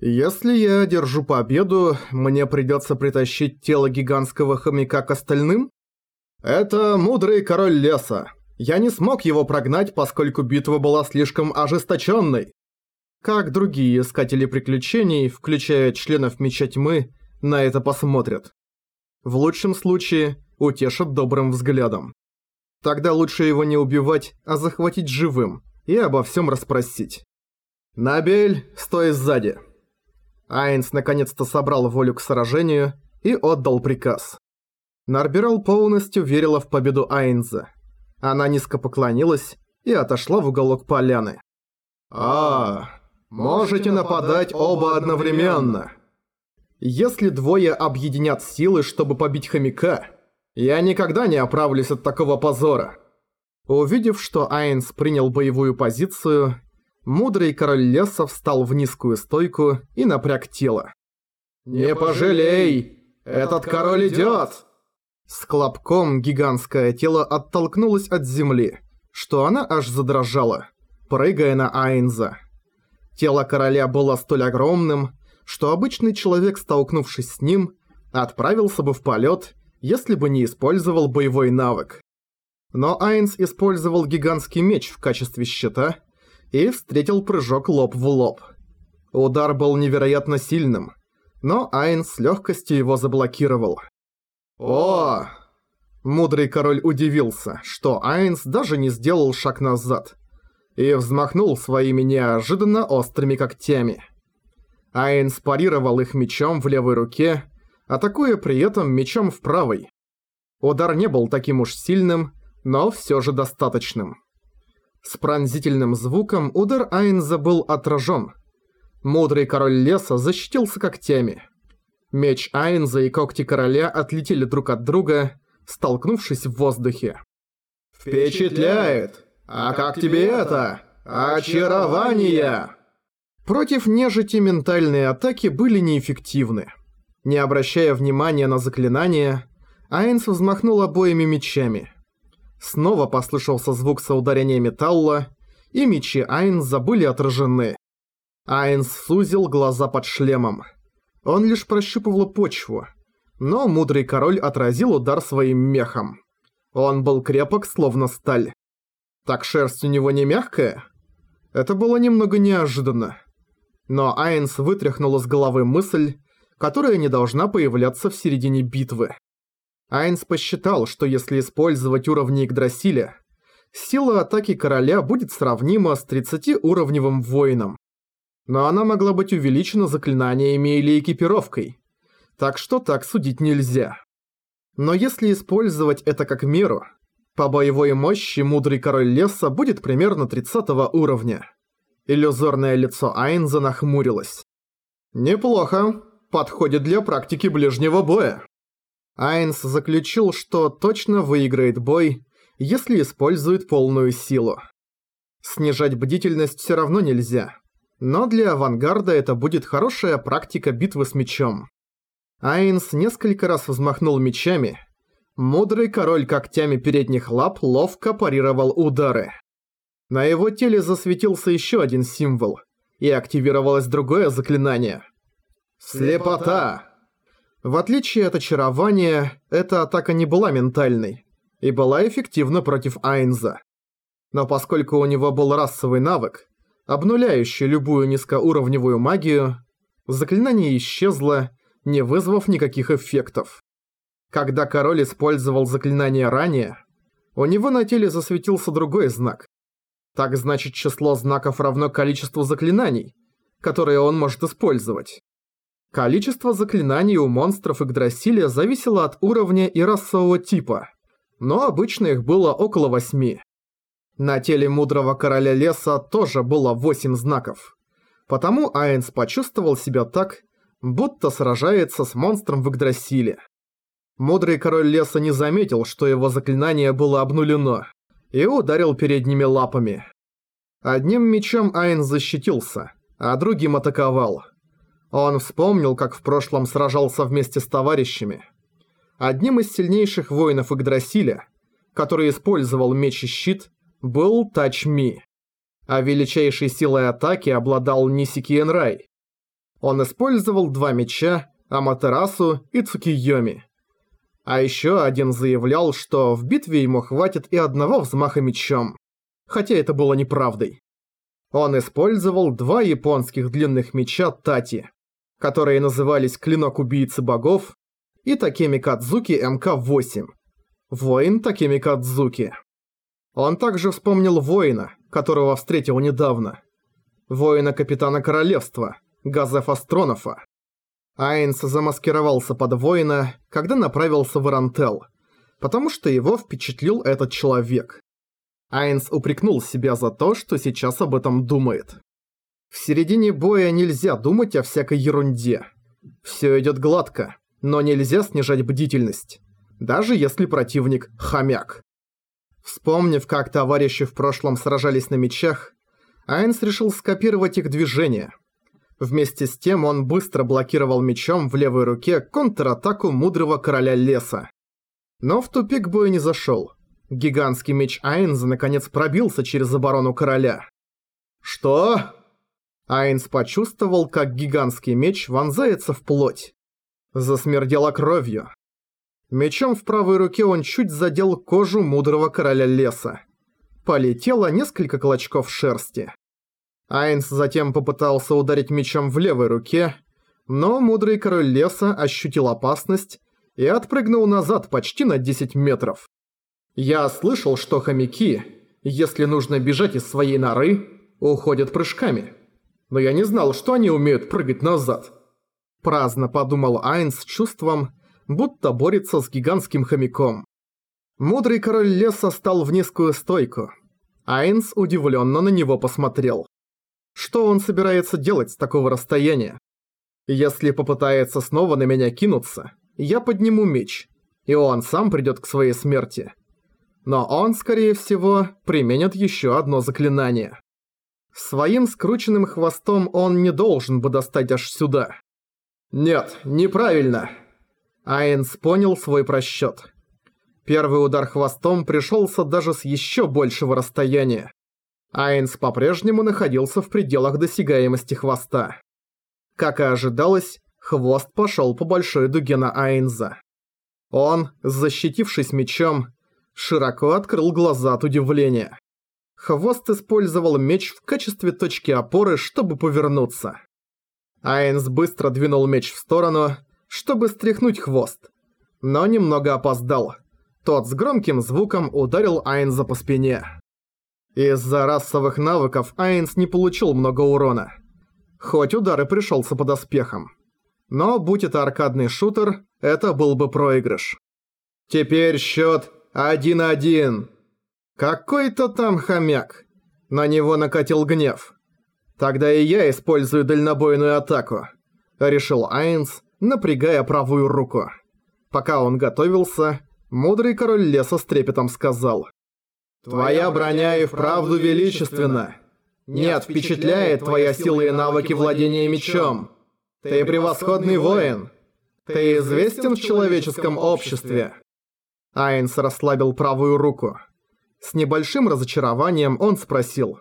«Если я одержу победу, мне придется притащить тело гигантского хомяка к остальным? Это мудрый король леса. Я не смог его прогнать, поскольку битва была слишком ожесточенной. Как другие искатели приключений, включая членов Меча Тьмы, на это посмотрят. В лучшем случае утешат добрым взглядом. Тогда лучше его не убивать, а захватить живым и обо всем расспросить. «Набель, стой сзади!» Айнс наконец-то собрал волю к сражению и отдал приказ. Нарбирал полностью верила в победу Айнза. Она низко поклонилась и отошла в уголок поляны. «А, можете нападать оба одновременно!» Если двое объединят силы, чтобы побить хомяка, я никогда не оправлюсь от такого позора. Увидев, что Айнс принял боевую позицию, мудрый король леса встал в низкую стойку и напряг тело. «Не пожалей! Этот король идёт!» С клопком гигантское тело оттолкнулось от земли, что она аж задрожала, прыгая на Айнза. Тело короля было столь огромным, что обычный человек, столкнувшись с ним, отправился бы в полет, если бы не использовал боевой навык. Но Айнс использовал гигантский меч в качестве щита и встретил прыжок лоб в лоб. Удар был невероятно сильным, но Айнс с легкостью его заблокировал. «О!» Мудрый король удивился, что Айнс даже не сделал шаг назад и взмахнул своими неожиданно острыми когтями. Айнс парировал их мечом в левой руке, атакуя при этом мечом в правой. Удар не был таким уж сильным, но все же достаточным. С пронзительным звуком удар Айнза был отражен. Мудрый король леса защитился когтями. Меч Айнза и когти короля отлетели друг от друга, столкнувшись в воздухе. «Впечатляет! А как тебе это? Очарование!» Против нежити ментальные атаки были неэффективны. Не обращая внимания на заклинания, Айнс взмахнул обоими мечами – Снова послышался звук соударения металла, и мечи Айнза были отражены. Айнс сузил глаза под шлемом. Он лишь прощупывал почву, но мудрый король отразил удар своим мехом. Он был крепок, словно сталь. Так шерсть у него не мягкая? Это было немного неожиданно. Но Айнс вытряхнул из головы мысль, которая не должна появляться в середине битвы. Айнс посчитал, что если использовать уровни Игдрасиля, сила атаки короля будет сравнима с 30-уровневым воином. Но она могла быть увеличена заклинаниями или экипировкой. Так что так судить нельзя. Но если использовать это как меру, по боевой мощи мудрый король леса будет примерно 30 уровня. Иллюзорное лицо Айнза нахмурилось. «Неплохо. Подходит для практики ближнего боя». Айнс заключил, что точно выиграет бой, если использует полную силу. Снижать бдительность все равно нельзя. Но для авангарда это будет хорошая практика битвы с мечом. Айнс несколько раз взмахнул мечами. Мудрый король когтями передних лап ловко парировал удары. На его теле засветился еще один символ, и активировалось другое заклинание. «Слепота!» В отличие от очарования, эта атака не была ментальной и была эффективна против Айнза. Но поскольку у него был расовый навык, обнуляющий любую низкоуровневую магию, заклинание исчезло, не вызвав никаких эффектов. Когда король использовал заклинание ранее, у него на теле засветился другой знак. Так значит число знаков равно количеству заклинаний, которые он может использовать. Количество заклинаний у монстров Игдрасиля зависело от уровня и расового типа, но обычно их было около восьми. На теле мудрого короля леса тоже было восемь знаков. Потому Айнс почувствовал себя так, будто сражается с монстром в Игдрасиле. Мудрый король леса не заметил, что его заклинание было обнулено, и ударил передними лапами. Одним мечом Айнс защитился, а другим атаковал – он вспомнил, как в прошлом сражался вместе с товарищами. Одним из сильнейших воинов Игдрасиля, который использовал меч и щит, был Тачми, а величайшей силой атаки обладал Нисики Энрай. Он использовал два меча, Аматерасу и Цукиёми. А еще один заявлял, что в битве ему хватит и одного взмаха мечом. Хотя это было неправдой. Он использовал два японских длинных меча Тати, которые назывались «Клинок убийцы богов» и Такеми Кадзуки МК-8. Воин Такеми Кадзуки. Он также вспомнил воина, которого встретил недавно. Воина Капитана Королевства, Газефа Стронофа. Айнс замаскировался под воина, когда направился в Ирантел, потому что его впечатлил этот человек. Айнс упрекнул себя за то, что сейчас об этом думает. В середине боя нельзя думать о всякой ерунде. Все идет гладко, но нельзя снижать бдительность, даже если противник – хомяк. Вспомнив, как товарищи в прошлом сражались на мечах, Айнс решил скопировать их движения. Вместе с тем он быстро блокировал мечом в левой руке контратаку мудрого короля леса. Но в тупик бой не зашел. Гигантский меч Айнза наконец пробился через оборону короля. «Что?» Айнс почувствовал, как гигантский меч вонзается в плоть. Засмердело кровью. Мечом в правой руке он чуть задел кожу мудрого короля леса. Полетело несколько клочков шерсти. Айнс затем попытался ударить мечом в левой руке, но мудрый король леса ощутил опасность и отпрыгнул назад почти на 10 метров. Я слышал, что хомяки, если нужно бежать из своей норы, уходят прыжками. Но я не знал, что они умеют прыгать назад. Праздно подумал Айнс с чувством, будто борется с гигантским хомяком. Мудрый король леса стал в низкую стойку. Айнс удивленно на него посмотрел. Что он собирается делать с такого расстояния? Если попытается снова на меня кинуться, я подниму меч, и он сам придет к своей смерти но он, скорее всего, применит еще одно заклинание. Своим скрученным хвостом он не должен бы достать аж сюда. Нет, неправильно. Айнс понял свой просчет. Первый удар хвостом пришелся даже с еще большего расстояния. Айнс по-прежнему находился в пределах досягаемости хвоста. Как и ожидалось, хвост пошел по большой дуге на Айнза. Он, защитившись мечом, широко открыл глаза от удивления. Хвост использовал меч в качестве точки опоры, чтобы повернуться. Айнс быстро двинул меч в сторону, чтобы стряхнуть хвост. Но немного опоздал. Тот с громким звуком ударил Айнза по спине. Из-за расовых навыков Айнс не получил много урона. Хоть удар и пришелся под оспехом. Но будь это аркадный шутер, это был бы проигрыш. Теперь счет один-один. Какой-то там хомяк. На него накатил гнев. Тогда и я использую дальнобойную атаку. Решил Айнс, напрягая правую руку. Пока он готовился, мудрый король леса с трепетом сказал. «Твоя броня и вправду величественна. Нет, впечатляет твоя сила и навыки владения мечом. Ты превосходный воин. Ты известен в человеческом обществе. Айнс расслабил правую руку. С небольшим разочарованием он спросил.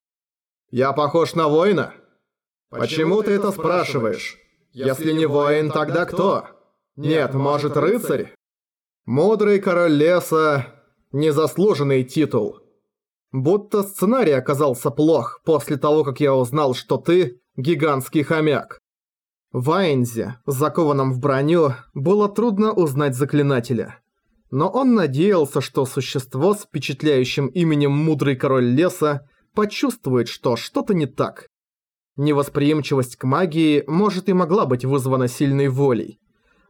«Я похож на воина?» «Почему ты это спрашиваешь? Если не воин, тогда кто? Нет, может, рыцарь?» «Мудрый король леса. Незаслуженный титул. Будто сценарий оказался плох после того, как я узнал, что ты – гигантский хомяк». В Айнзе, закованном в броню, было трудно узнать заклинателя но он надеялся, что существо с впечатляющим именем «Мудрый король леса» почувствует, что что-то не так. Невосприимчивость к магии может и могла быть вызвана сильной волей.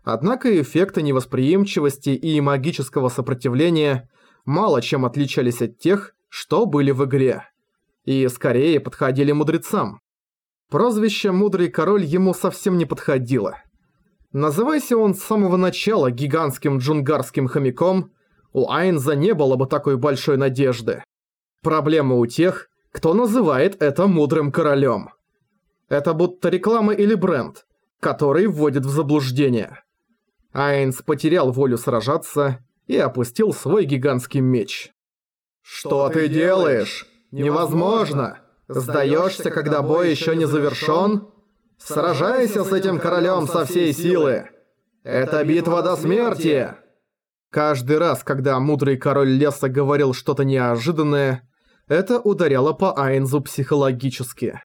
Однако эффекты невосприимчивости и магического сопротивления мало чем отличались от тех, что были в игре. И скорее подходили мудрецам. Прозвище «Мудрый король» ему совсем не подходило – Называйся он с самого начала гигантским джунгарским хомяком, у Айнза не было бы такой большой надежды. Проблема у тех, кто называет это мудрым королем. Это будто реклама или бренд, который вводит в заблуждение. Айнс потерял волю сражаться и опустил свой гигантский меч. «Что ты делаешь? Невозможно! Сдаешься, когда бой еще не завершен?» Сражайся с этим королем со всей силы! Это битва до смерти!» Каждый раз, когда мудрый король леса говорил что-то неожиданное, это ударяло по Айнзу психологически.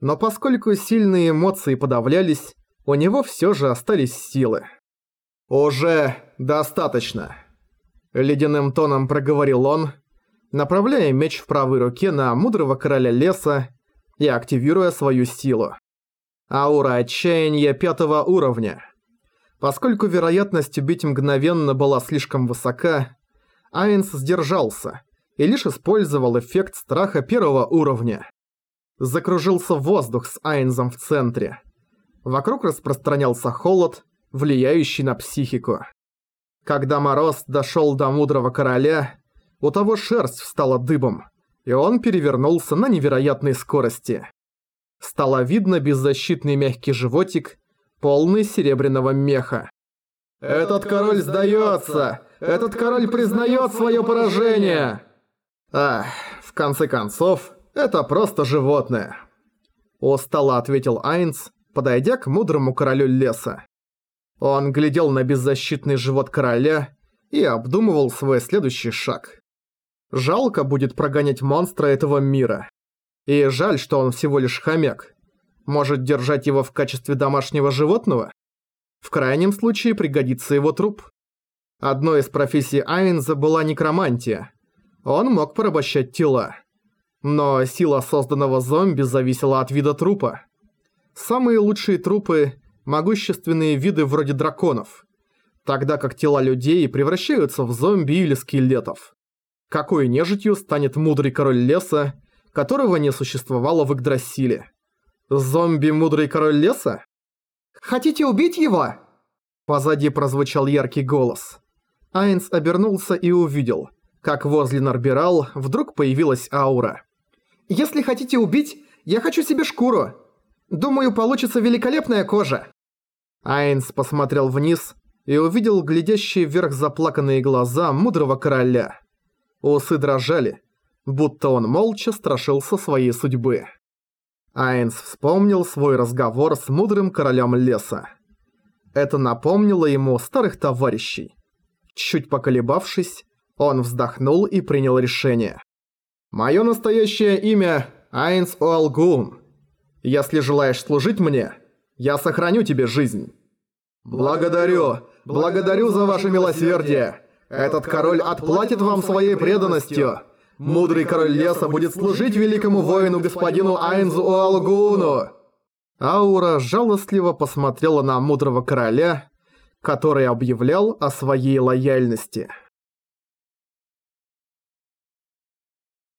Но поскольку сильные эмоции подавлялись, у него всё же остались силы. «Уже достаточно», — ледяным тоном проговорил он, направляя меч в правой руке на мудрого короля леса и активируя свою силу. Аура отчаяния пятого уровня. Поскольку вероятность убить мгновенно была слишком высока, Айнс сдержался и лишь использовал эффект страха первого уровня. Закружился воздух с Айнзом в центре. Вокруг распространялся холод, влияющий на психику. Когда Мороз дошёл до мудрого короля, у того шерсть встала дыбом, и он перевернулся на невероятной скорости. Стало видно беззащитный мягкий животик, полный серебряного меха. «Этот король сдается! Этот король признает свое поражение!» «Ах, в конце концов, это просто животное!» Устало ответил Айнц, подойдя к мудрому королю леса. Он глядел на беззащитный живот короля и обдумывал свой следующий шаг. Жалко будет прогонять монстра этого мира. И жаль, что он всего лишь хомяк. Может держать его в качестве домашнего животного? В крайнем случае пригодится его труп. Одной из профессий Айнза была некромантия. Он мог порабощать тела. Но сила созданного зомби зависела от вида трупа. Самые лучшие трупы – могущественные виды вроде драконов, тогда как тела людей превращаются в зомби или скелетов. Какой нежитью станет мудрый король леса, которого не существовало в Игдрасиле? Зомби-мудрый король леса? «Хотите убить его?» Позади прозвучал яркий голос. Айнс обернулся и увидел, как возле Нарбирал вдруг появилась аура. «Если хотите убить, я хочу себе шкуру. Думаю, получится великолепная кожа». Айнс посмотрел вниз и увидел глядящие вверх заплаканные глаза мудрого короля. Усы дрожали, будто он молча страшился своей судьбы. Айнс вспомнил свой разговор с мудрым королем леса. Это напомнило ему старых товарищей. Чуть поколебавшись, он вздохнул и принял решение. «Моё настоящее имя Айнс Уалгун. Если желаешь служить мне, я сохраню тебе жизнь». «Благодарю! Благодарю за ваше милосердие! Этот король отплатит вам своей преданностью. Мудрый король леса будет служить великому воину господину Айнзу Уалгуну. Аура жалостливо посмотрела на мудрого короля, который объявлял о своей лояльности.